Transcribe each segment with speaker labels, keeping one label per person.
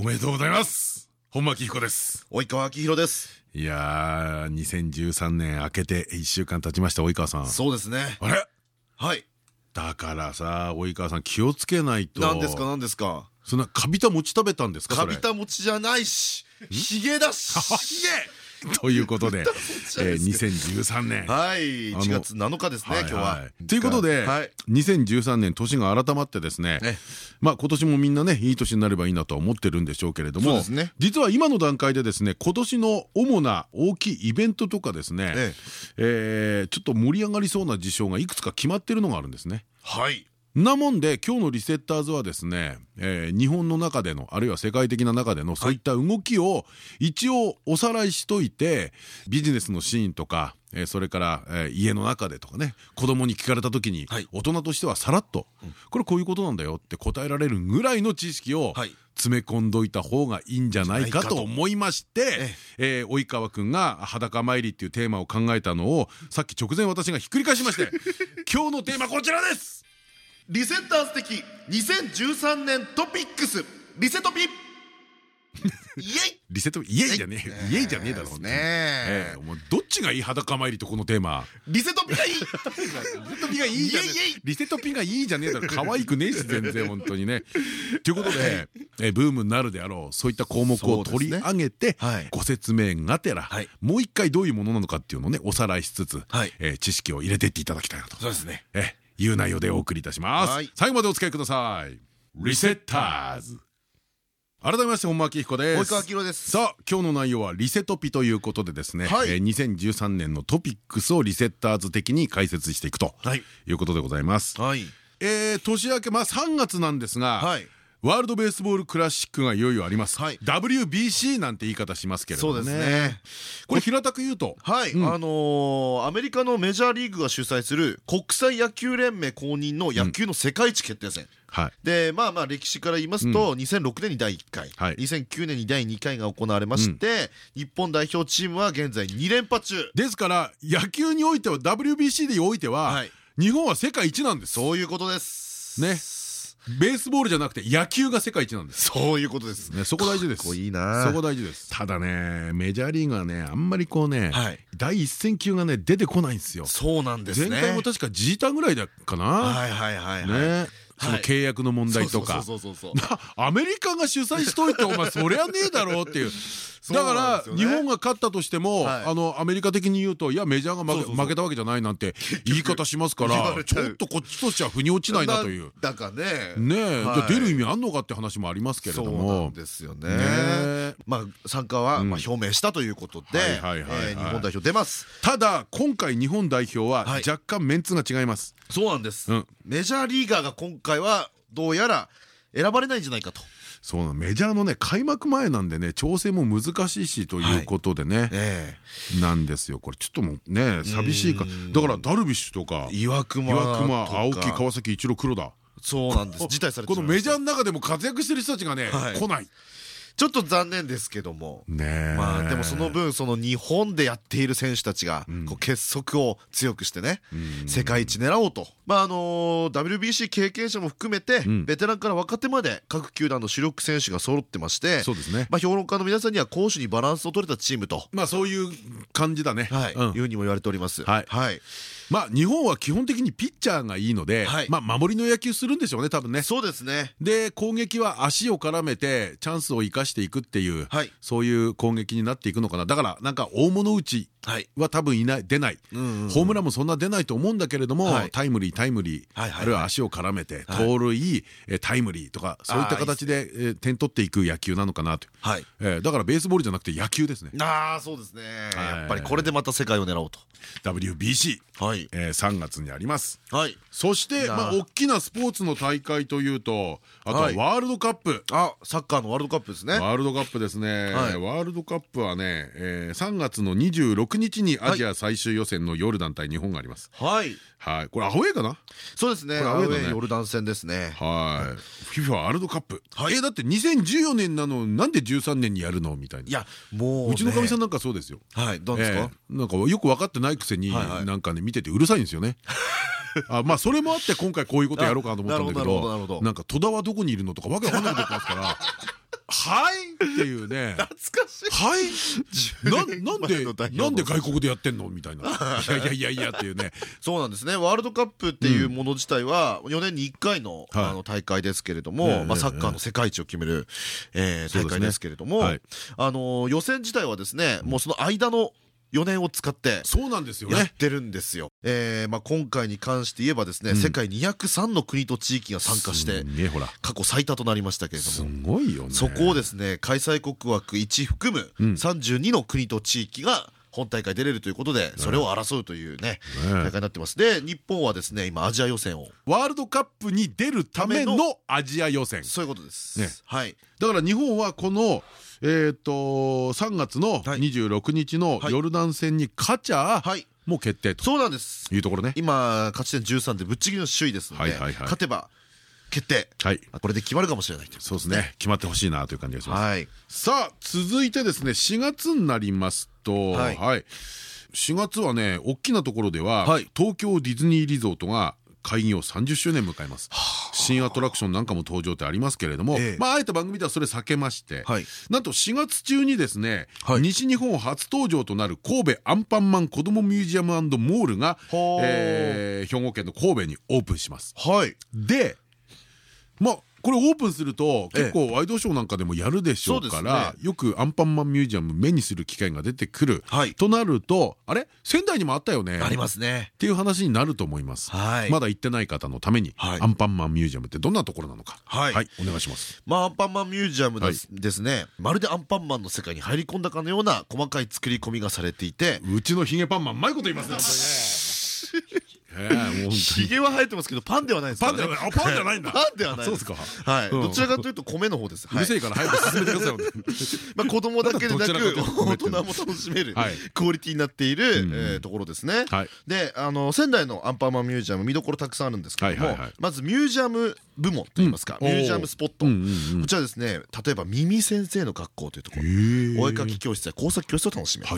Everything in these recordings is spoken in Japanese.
Speaker 1: おめでとうございます。本間明彦です。
Speaker 2: 及川明宏です。
Speaker 1: いやー2013年明けて1週間経ちました及川さん。
Speaker 2: そうですね。
Speaker 1: あれ？
Speaker 2: はい。
Speaker 1: だからさ及川さん気をつけないと。
Speaker 2: 何ですか？何ですか？
Speaker 1: そんなカビた餅食べたんですか？
Speaker 2: かびた餅じゃないしひげだしひげ
Speaker 1: ということで、えー、2013年。
Speaker 2: はい。1月7日ですね今日は。
Speaker 1: ということで2013年年が改まってですねまあ今年もみんなねいい年になればいいなとは思ってるんでしょうけれども実は今の段階でですね今年の主な大きいイベントとかですねえちょっと盛り上がりそうな事象がいくつか決まってるのがあるんですね。
Speaker 2: はい
Speaker 1: なもんで今日のリセッターズはですね、えー、日本の中でのあるいは世界的な中でのそういった動きを一応おさらいしといてビジネスのシーンとか、えー、それから、えー、家の中でとかね子供に聞かれた時に、はい、大人としてはさらっと、うん、これこういうことなんだよって答えられるぐらいの知識を、はい。詰め込んどいた方がいいんじゃないかと。思いましてえ及川君が「裸参り」っていうテーマを考えたのをさっき直前私がひっくり返しまして 今日のテーマこちらです
Speaker 2: リセッターズ的2013年トピックス。リセトピ。イエイ。
Speaker 1: リセットイエイじゃねえイエイじゃねえだろうねもうどっちがいい裸参りとこのテーマ？
Speaker 2: リセトピがいい。リセ
Speaker 1: トピがいいじゃねえ。リセトピがいいじゃねえだろ。可愛くねえし全然本当にね。ということでえブームになるであろうそういった項目を取り上げてご説明がてらもう一回どういうものなのかっていうのをねおさらいしつつ知識を入れていっていただきたいなと。
Speaker 2: そうですね。
Speaker 1: えいう内容でお送りいたします、最後までお付き合いください。リセッターズ。改めまして本間明彦です。
Speaker 2: 及川明です。
Speaker 1: さあ今日の内容はリセトピということでですね、はい、えー、2013年のトピックスをリセッターズ的に解説していくとい。うことでございます、はい、えー、年明けまあ3月なんですが、はいワールドベースボールクラシックがいよいよあります。はい、WBC なんて言い方しますけれどもね。そうですね。これ平たく言うと、
Speaker 2: はい、うん、あのー、アメリカのメジャーリーグが主催する国際野球連盟公認の野球の世界一決定戦。うんはい、でまあまあ歴史から言いますと、うん、2006年に第1回、はい、2009年に第2回が行われまして、うん、日本代表チームは現在2連覇中。
Speaker 1: ですから野球においては WBC でおいては、はい、日本は世界一なんです。
Speaker 2: そういうことです。
Speaker 1: ねベースボールじゃなくて野球が世界一なんです。
Speaker 2: そういうことです。
Speaker 1: ねそこ大事です。
Speaker 2: いいな。
Speaker 1: そこ大事です。ただねメジャーリーグはねあんまりこうね第一線級がね出てこないんですよ。
Speaker 2: そうなんですね。
Speaker 1: 前回も確かジータぐらいだかな。はいはいはい。ねその契約の問題とか。アメリカが主催しといてお前そりゃねえだろうっていう。だから日本が勝ったとしてもあのアメリカ的に言うといやメジャーが負けたわけじゃないなんて言い方しますからちょっとこっちとしては腑に落ちないなという。
Speaker 2: だからね。
Speaker 1: ねえ。出る意味あんのかって話もありますけれども。
Speaker 2: ですよねまあ参加は表明したということで日本代表出ます。
Speaker 1: ただ今回日本代表は若干メンツが違います。
Speaker 2: そうなんです。メジャーリーガーが今回はどうやら選ばれないんじゃないかと。
Speaker 1: そうメジャーのね開幕前なんでね調整も難しいしということでね、なんですよ。これちょっともうね寂しいか。だからダルビッシュとか
Speaker 2: 岩隈
Speaker 1: 青木川崎一郎黒田。
Speaker 2: そうなんです。辞退されて
Speaker 1: このメジャーの中でも活躍してる人たちがね来ない
Speaker 2: ちょっと残念ですけども。まあでもその分その日本でやっている選手たちがこう結束を強くしてね世界一狙おうと。まああの WBC 経験者も含めてベテランから若手まで各球団の主力選手が揃ってましてそうですね。まあ評論家の皆さんには攻守にバランスを取れたチームと。
Speaker 1: まあそういう感じだね。
Speaker 2: はい。いうふうにも言われております。はい
Speaker 1: まあ日本は基本的にピッチャーがいいので、はい、まあ守りの野球するんでしょうね多分ね。
Speaker 2: そうですね。
Speaker 1: で攻撃は足を絡めてチャンスを生かしていくっていう、はい、そういう攻撃になっていくのかな。だからなんか大物打ちは多分いない出ない。ホームランもそんな出ないと思うんだけれどもタイムリータイムリーあるいは足を絡めて盗塁タイムリーとかそういった形で点取っていく野球なのかなとだからベースボールじゃなくて野球ですね。
Speaker 2: ああそうですね。やっぱりこれでまた世界を狙おうと。
Speaker 1: WBC
Speaker 2: はい。
Speaker 1: 3月にあります。
Speaker 2: はい。
Speaker 1: そしてまあ大きなスポーツの大会というとあとはワールドカップ。
Speaker 2: あサッカーのワールドカップですね。
Speaker 1: ワールドカップですね。ワールドカップはね3月の26日にアジア最終予選のヨルダン対日本があります。
Speaker 2: はい。
Speaker 1: はい。これアウェーかな？
Speaker 2: そうですね。アウェーヨルダン戦ですね。
Speaker 1: はい。FIFA ワールドカップ。えだって2014年なのなんで13年にやるの？みたいな。い
Speaker 2: やもう
Speaker 1: うちのかみさんなんかそうですよ。
Speaker 2: はい。どうですか？
Speaker 1: なんかよく分かってないくせになんかね見ててうるさいんですよね。あまあそれもあって今回こういうことやろうかなと思ったんだけどなんか戸田はどこにいるのとかわけわかんないこと言ってますからはいっていうね。
Speaker 2: 懐かしい。
Speaker 1: はい？な んでなんで外国でやってんの？みたいな。いやいやいやいやっていうね。
Speaker 2: そうなんですね。ワールドカップっていうもの自体は4年に1回のあの大会ですけれどもまあサッカーの世界一を決める大会ですけれどもあの予選自体はですねもうその間の4年を使って
Speaker 1: そうなんですよね。
Speaker 2: やってるんですよ。えまあ今回に関して言えばですね、世界203の国と地域が参加して過去最多となりましたけれども。
Speaker 1: すごいよね。
Speaker 2: そこをですね開催国枠1含む32の国と地域が本大会出れるということでそれを争うというね大会になってます。で日本はですね今アジア予選を。
Speaker 1: ワールドカップに出るためのアジア予選。
Speaker 2: そういうことです。はい。
Speaker 1: だから日本はこのえっと3月の26日のヨルダン戦に勝ちゃもう決定と。
Speaker 2: そうなんです。
Speaker 1: いうところね。
Speaker 2: 今勝ち点13でぶっちぎりの首位ですので勝てば決定。はい。これで決まるかもしれない
Speaker 1: そうですね。決まってほしいなという感じがします。さあ続いてですね4月になりますとはい。4月はね大きなところでは東京ディズニーリゾートが開業30周年迎えます。新アトラクションなんかも登場ってありますけれども、まああえて番組ではそれ避けまして、なんと4月中にですね、西日本初登場となる神戸アンパンマン子どもミュージアムモールが、え兵庫県の神戸にオープンします。でまあこれオープンすると結構ワイドショーなんかでもやるでしょうからよくアンパンマンミュージアム目にする機会が出てくる。となるとあれ？仙台にもあったよね。
Speaker 2: ありますね。
Speaker 1: っていう話になると思います。まだ行ってない方のためにアンパンマンミュージアムってどんなところなのか。はい。お願いします。
Speaker 2: まあアンパンマンミュージアムですね。まるでアンパンマンの世界に入り込んだかのような細かい作り込みがされていて。
Speaker 1: うちのヒゲパンマンうまいこと言いますね
Speaker 2: ひげは生えてますけどパンではないです
Speaker 1: パンではない。パンじゃないんだ。
Speaker 2: パンではないそうですか。はい。どちらかというと米の方です。
Speaker 1: うるせえから早く進めてください
Speaker 2: まあ子供だけでなく大人も楽しめるクオリティになっているところですね。であの仙台のアンパンマンミュージアム見どころたくさんあるんですけどもまずミュージアム部門といいますかミュージアムスポット。こちらですね例えば耳先生の学校というところお絵かき教室や工作教室を楽しめる。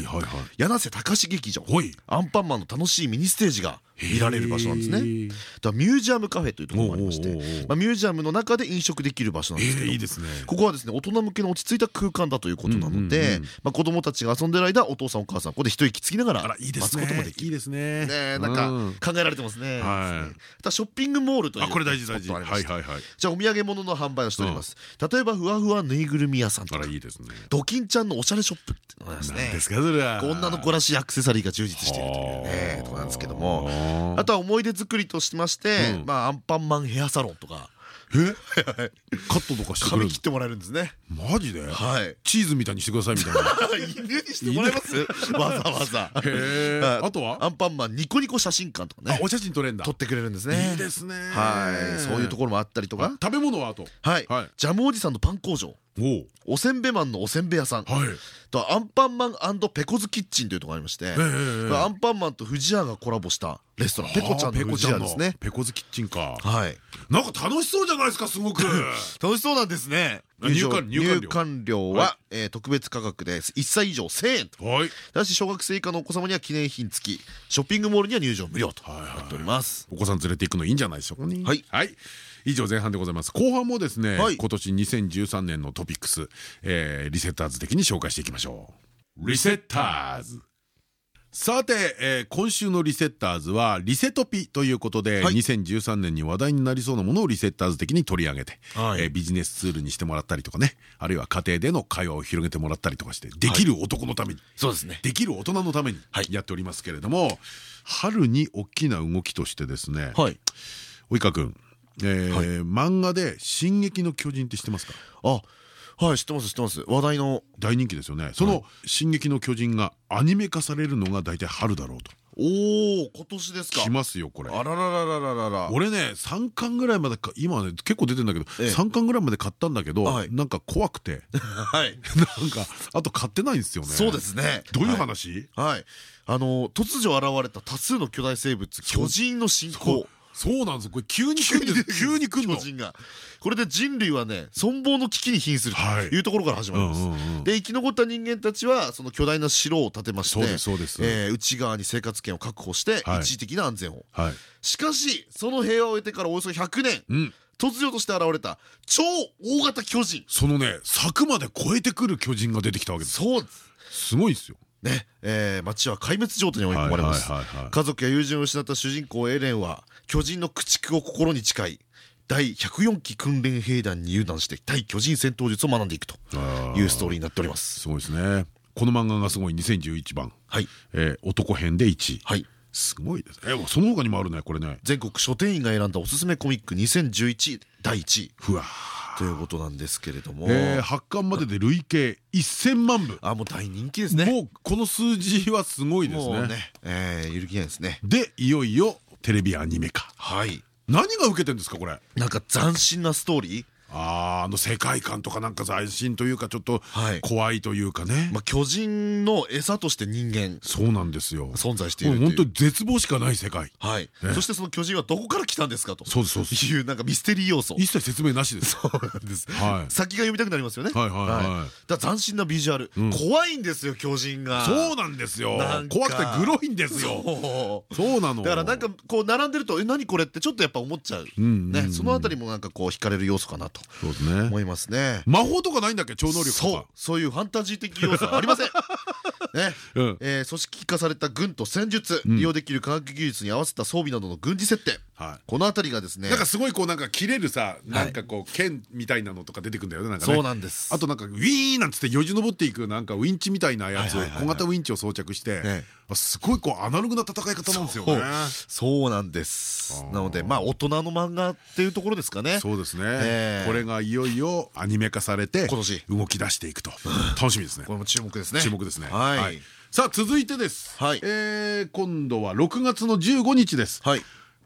Speaker 2: 柳瀬隆劇場アンパンマンの楽しいミニステージが見られる場所なんですね。だミュージアムカフェというところもありまして、まあミュージアムの中で飲食できる場所なんですけど、ここはですね大人向けの落ち着いた空間だということなので、まあ子供たちが遊んでる間お父さんお母さんここで一息つきながら待つこともできる。
Speaker 1: いいですね。
Speaker 2: ねなんか考えられてますね。はい。たショッピングモールという
Speaker 1: これ大事大事。はいはいはい。
Speaker 2: じゃあお土産物の販売をしております。例えばふわふわぬいぐるみ屋さんとか、
Speaker 1: いいですね。
Speaker 2: ドキンちゃんのおしゃれショップってのがですね。女の子らしいアクセサリーが充実しているというねとこなんですけども、あとは思い出作りとしまして、まあアンパンマンヘアサロンとか。
Speaker 1: え？カットとかして
Speaker 2: 髪切ってもらえるんですね。
Speaker 1: マジで？はい。チーズみたいにしてくださいみたいな。
Speaker 2: 犬にしてもらえ ます？わざわざ。
Speaker 1: あとは？
Speaker 2: アンパンマンニコニコ写真館とかね。
Speaker 1: お写真撮れんだ。
Speaker 2: 撮ってくれるんですね。
Speaker 1: いいですね。
Speaker 2: はい。そういうところもあったりとか？
Speaker 1: 食べ物はあと
Speaker 2: はい。ジャムおじさんのパン工場おせんべマンのおせんべ屋さん。とアンパンマンペコズキッチンというところがありまして。アンパンマンとフジヤがコラボしたレストラン。ペコちゃんのフジヤですね。
Speaker 1: ペコズキッチンか。
Speaker 2: はい。
Speaker 1: なんか楽しそうじゃないですかすごく。
Speaker 2: 楽しそうなんですね。入館料。は特別価格で1歳以上1000円と。ただし小学生以下のお子様には記念品付きショッピングモールには入場無料となっております。
Speaker 1: お子さん連れて行くのいいんじゃないでしょうかねはい以上前半でございます。後半もですね、はい、今年2013年のトピックス、えー、リセッターズ的に紹介していきましょう。リセッターズ。さて、えー、今週のリセッターズはリセトピということで、はい、2013年に話題になりそうなものをリセッターズ的に取り上げて、はい、えー、ビジネスツールにしてもらったりとかねあるいは家庭での会話を広げてもらったりとかしてできる男のために、はい、
Speaker 2: そうですね。
Speaker 1: できる大人のためにやっておりますけれども、春に大きな動きとしてですね、はい、及川君、漫画で「進撃の巨人」って知ってますか？
Speaker 2: あはい知ってます知ってます。話題の。
Speaker 1: 大人気ですよね。その「進撃の巨人」がアニメ化されるのが大体春だろうと。
Speaker 2: おお今年ですか？
Speaker 1: 来ますよこれ。
Speaker 2: あららららららら。
Speaker 1: 俺ね3巻ぐらいまでか今ね結構出てんだけど3巻ぐらいまで買ったんだけどなんか怖くて。はい。なんかあと買ってないんですよね。
Speaker 2: そうですね。
Speaker 1: どういう話？
Speaker 2: はい。あの突如現れた多数の巨大生物巨人の進行
Speaker 1: そうなんですこれ急に来る 急に来る。の。
Speaker 2: 巨人が。これで人類はね存亡の危機に瀕するというところから始まります。で生き残った人間たちはその巨大な城を建てまして内側に生活圏を確保して一時的な安全を。しかしその平和を得てからおよそ100年突如として現れた超大型巨人。
Speaker 1: そのね柵まで越えてくる巨人が出てきたわけです。
Speaker 2: そうです。
Speaker 1: すごいですよ
Speaker 2: ねえー、町は壊滅状態に追い込まれます。家族や友人を失った主人公エレンは巨人の駆逐を心に誓い第104期訓練兵団に入団して対巨人戦闘術を学んでいくというストーリーになっております。
Speaker 1: すごいですね。この漫画がすごい。2011番、はい。えー、男編で1位、はい、すごいですえその他にもあるねこれね。
Speaker 2: 全国書店員が選んだおすすめコミック2011第1位。
Speaker 1: ふわ
Speaker 2: ということなんですけれども、
Speaker 1: えー、発刊までで累計1000万部。
Speaker 2: あもう大人気ですね。
Speaker 1: もうこの数字はすごいですね。ね、
Speaker 2: えー、揺るぎないですね。
Speaker 1: でいよいよテレビアニメ化。はい。何が受けてんですかこれ。
Speaker 2: なんか斬新なストーリー？
Speaker 1: ああの世界観とかなんか斬新というかちょっと怖いというかね、
Speaker 2: まあ巨人の餌として人間。
Speaker 1: そうなんですよ。
Speaker 2: 存在している
Speaker 1: 本当絶望しかない世界。
Speaker 2: はい。そしてその巨人はどこから来たんですかと。そうそういうなんかミステリー要素。
Speaker 1: 一切説明なしです。
Speaker 2: そうなんです。先が読みたくなりますよね。はいはいはい。だ斬新なビジュアル。怖いんですよ巨人が。
Speaker 1: そうなんですよ。怖くてグロいんですよ。そう。なの。
Speaker 2: だからなんかこう並んでるとえ何これってちょっとやっぱ思っちゃう。ね。そのあたりもなんかこう惹かれる要素かなとそうですね。思いますね。
Speaker 1: 魔法とかないんだっけ？超能力
Speaker 2: そう。そういうファンタジー的要素はありません。ね。え組織化された軍と戦術。利用できる科学技術に合わせた装備などの軍事設定この辺りがですね
Speaker 1: なんかすごいこうなんか切れるさなんかこう剣みたいなのとか出てくるんだよね
Speaker 2: そうなんです。
Speaker 1: あとなんかウィーンなんつってよじ登っていくなんかウィンチみたいなやつ小型ウィンチを装着してすごいこうアナログな戦い方なんですよね。
Speaker 2: そうなんです。なのでまあ大人の漫画っていうところですかね。
Speaker 1: そうですね。これがいよいよアニメ化されて今年。動き出していくと。楽しみですね。
Speaker 2: これも注目ですね。
Speaker 1: 注目ですね。はい。さあ続いてです。え今度は6月の15日です。はい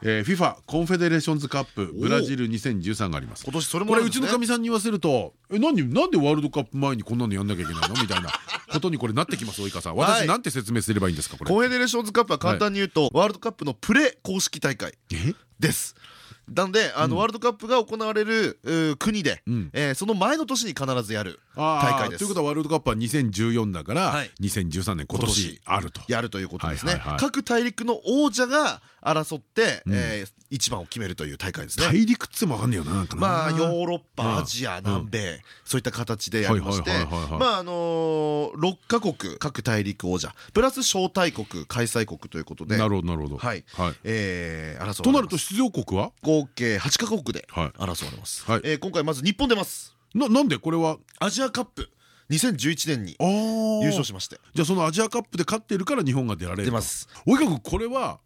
Speaker 1: えー、FIFA コンフェデレーションズカップブラジル2013があります。
Speaker 2: 今年それも
Speaker 1: これうちのかみさんに言わせるとえ何なんでワールドカップ前にこんなのやんなきゃいけないの？みたいなことにこれなってきます及川さん。私なんて説明すればいいんですかこれ。
Speaker 2: コンフェデレーションズカップは簡単に言うとワールドカップのプレ公式大会ですなのであのワールドカップが行われる国でその前の年に必ずやる大会です。
Speaker 1: ということはワールドカップは2014だから2013年今年あると。
Speaker 2: やるということですね。各大陸の王者が争って一番を決めるという大会ですね。
Speaker 1: 大陸ってもわかんねえよな。
Speaker 2: まあヨーロッパ、アジア、南米そういった形でやりまして、まああの6カ国各大陸王者プラス招待国開催国ということで。
Speaker 1: なるほどなるほど。
Speaker 2: はい。え争
Speaker 1: となると出場国は？
Speaker 2: 合計8カ国で争われます。え今回まず日本出ます。
Speaker 1: ななんでこれは？
Speaker 2: アジアカップ2011年に優勝しまして。
Speaker 1: じゃあそのアジアカップで勝っているから日本が出られる出ます。及川君これは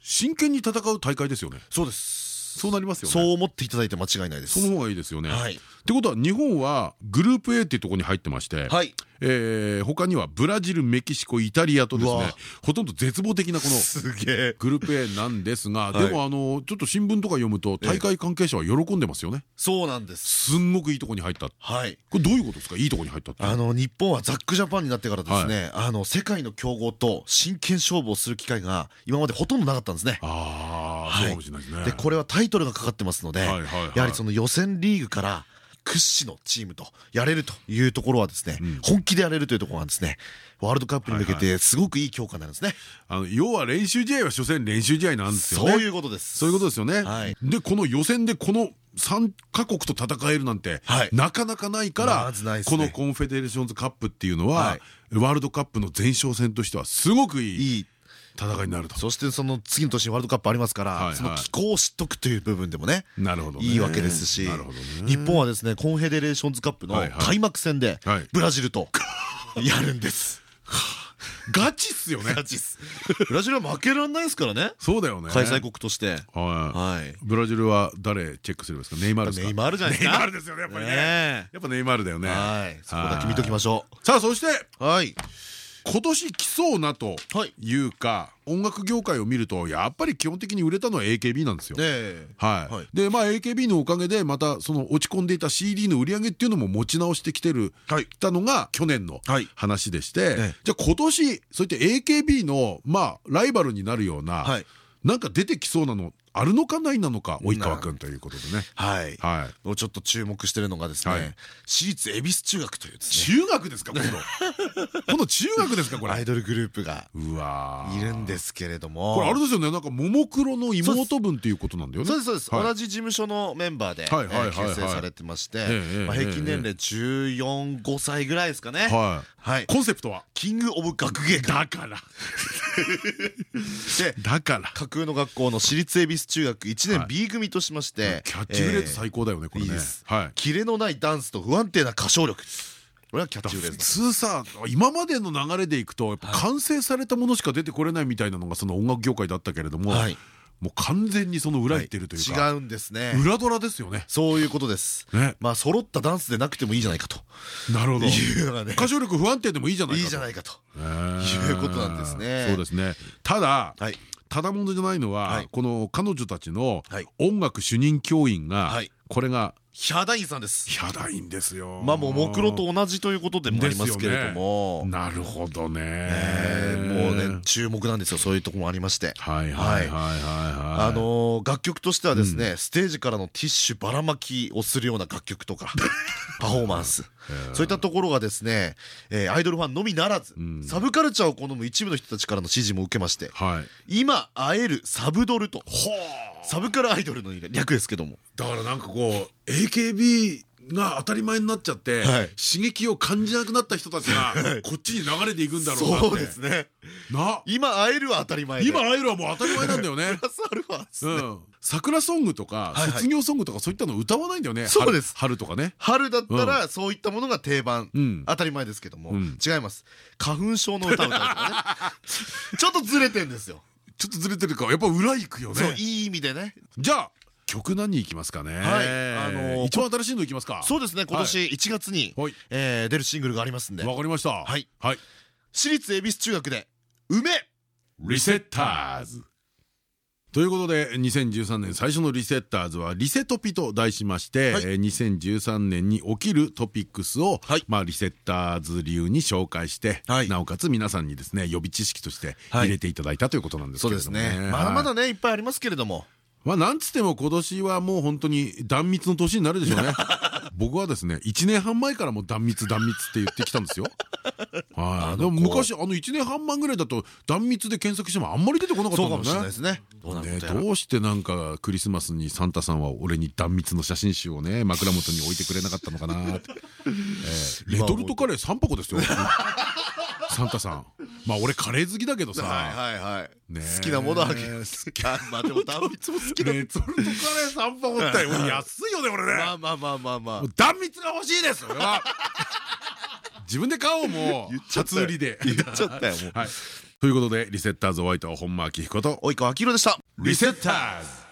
Speaker 1: 真剣に戦う大会ですよね。
Speaker 2: そうです
Speaker 1: そうなりますよね。
Speaker 2: そう思っていただいて間違いないです。
Speaker 1: その方がいいですよね。ってことは日本はグループ A っていうところに入ってましてはい。えー、他にはブラジルメキシコイタリアとですねほとんど絶望的なこのグループ A なんですがでもあのちょっと新聞とか読むと大会関係者は喜んでますよね。
Speaker 2: そうなんです。
Speaker 1: すんごくいいとこに入ったはい。これどういうことですか？いいとこに入った
Speaker 2: あの日本はザックジャパンになってからですねあの世界の強豪と真剣勝負をする機会が今までほとんどなかったんですね。ああですね。でこれはタイトルがかかってますのでやはりその予選リーグから屈指のチームとやれるというところはですね、うん、本気でやれるというところがですね。ワールドカップに向けてすごくいい強化なんですね。
Speaker 1: あの要は練習試合は所詮練習試合なんですよね。
Speaker 2: そういうことです。
Speaker 1: そういうことですよね。はい、でこの予選でこの3カ国と戦えるなんてなかなかないからこのコンフェデレーションズカップっていうのはワールドカップの前哨戦としてはすごくいい戦いになると
Speaker 2: そしてその次の年にワールドカップありますからその気候を知っとくという部分でもねいいわけですし日本はですねコンフェデレーションズカップの開幕戦でブラジルと やるんです。
Speaker 1: ガチっすよね。
Speaker 2: ガチっす。ブラジルは負けられないですからね。
Speaker 1: そうだよね。
Speaker 2: 開催国として。
Speaker 1: はい。ブラジルは誰チェックするんですか？ネイマールですか？
Speaker 2: ネイマールじゃないですか？
Speaker 1: ネイマールですよね。やっぱりね。やっぱネイマールだよね。
Speaker 2: はい。そこだけ見ときましょ
Speaker 1: う。さあ、そして。はい。今年来そうなというか、音楽業界を見るとやっぱり基本的に売れたのは AKB なんですよ。はい、でまあ AKB のおかげでまたその落ち込んでいた CD の売り上げっていうのも持ち直してきてる、はい、たのが去年の話でして、じゃあ今年そういった AKB のまあライバルになるような、はい、なんか出てきそうなのあるのかないなのか及川君ということでね。
Speaker 2: はい。はい。ちょっと注目してるのがですね私立恵比寿中学という
Speaker 1: 中学ですか今度。今度中学ですかこれ。
Speaker 2: アイドルグループが。うわいるんですけれども。
Speaker 1: これあれですよね。なんかももクロの妹分っていうことなんだよね。
Speaker 2: そうです。そうです。同じ事務所のメンバーで結成されてまして平均年齢145歳ぐらいですかね。
Speaker 1: はい。コンセプトは？
Speaker 2: キングオブ学芸
Speaker 1: だからでだから。
Speaker 2: 架空の学校の私立恵比寿中学1年 B 組としまして
Speaker 1: キャッチフレーズ最高だよねこれね。
Speaker 2: キレのないダンスと不安定な歌唱力。これはキャッチフレーズ。
Speaker 1: 普通さ今までの流れでいくとやっぱ完成されたものしか出てこれないみたいなのがその音楽業界だったけれどももう完全にその裏言ってるという
Speaker 2: か、違うんですね。
Speaker 1: 裏ドラですよね。
Speaker 2: そういうことです。まあ揃ったダンスでなくてもいいじゃないかと。
Speaker 1: なるほど。歌唱力不安定でもいいじゃないか
Speaker 2: いいじゃないかと。いうことなんですね。
Speaker 1: そうですね。ただただものじゃないのはこの彼女たちの音楽主任教員がこれが
Speaker 2: ヒャダインさんです。
Speaker 1: ヒャダインですよ。
Speaker 2: まあももクロと同じということでもありますけれども。
Speaker 1: なるほどね。
Speaker 2: もうね注目なんですよ。そういうとこもありまして。はいはいはいはいあの楽曲としてはですねステージからのティッシュばらまきをするような楽曲とか パフォーマンス。そういったところがですねアイドルファンのみならずサブカルチャーを好む一部の人たちからの支持も受けまして今会えるサブドルとサブカルアイドルの略ですけども。
Speaker 1: だからなんかこう AKB が当たり前になっちゃって、はい、刺激を感じなくなった人たちがこっちに流れていくんだろうな
Speaker 2: そうですね。な。今会えるは当たり前
Speaker 1: 今会えるはもう当たり前なんだよね。プラスアルファ桜ソングとか卒業ソングとかそういったの歌わないんだよね。
Speaker 2: そうです。
Speaker 1: 春とかね。
Speaker 2: 春だったらそういったものが定番。当たり前ですけども。違います。花粉症の歌を歌うとかね。ちょっとずれてんですよ。
Speaker 1: ちょっとずれてるか。やっぱ裏行くよね。そう
Speaker 2: いい意味でね。
Speaker 1: じゃあ曲何いきますかね？はい。あの一番新しいのいきますか？
Speaker 2: そうですね。今年1月に出るシングルがありますんで。
Speaker 1: わかりました。はい。はい。
Speaker 2: 私立恵比寿中学で梅
Speaker 1: リセッターズ。ということで2013年最初のリセッターズはリセトピと題しまして、はい、2013年に起きるトピックスを、はい、まあリセッターズ流に紹介して、はい、なおかつ皆さんにですね予備知識として入れていただいたということなんですけれどもね。そうですね。
Speaker 2: まだまだねいっぱいありますけれども。
Speaker 1: まあなんつっても今年はもう本当に断蜜の年になるでしょうね。僕はですね1年半前からも断蜜断蜜って言ってきたんですよ。はい。でも昔あの1年半前ぐらいだと断蜜で検索してもあんまり出てこなかったんだね。どうしてなんかクリスマスにサンタさんは俺に断蜜の写真集をね枕元に置いてくれなかったのかなって。レトルトカレー3箱ですよ サンタさん。まあ俺カレー好きだけどさ。はいはいはい。
Speaker 2: 好きなものあげる。まあでも 断蜜も好きだ。
Speaker 1: レトルトカレー3箱って安いよね 俺ね。
Speaker 2: まあまあまあまあまあ。
Speaker 1: 断蜜が欲しいです。自分で買おうもう。初売りで。
Speaker 2: 言っちゃったよもう。
Speaker 1: ということでリセッターズお相手は本間明彦と。
Speaker 2: 及川明宏でした。
Speaker 1: リセッターズ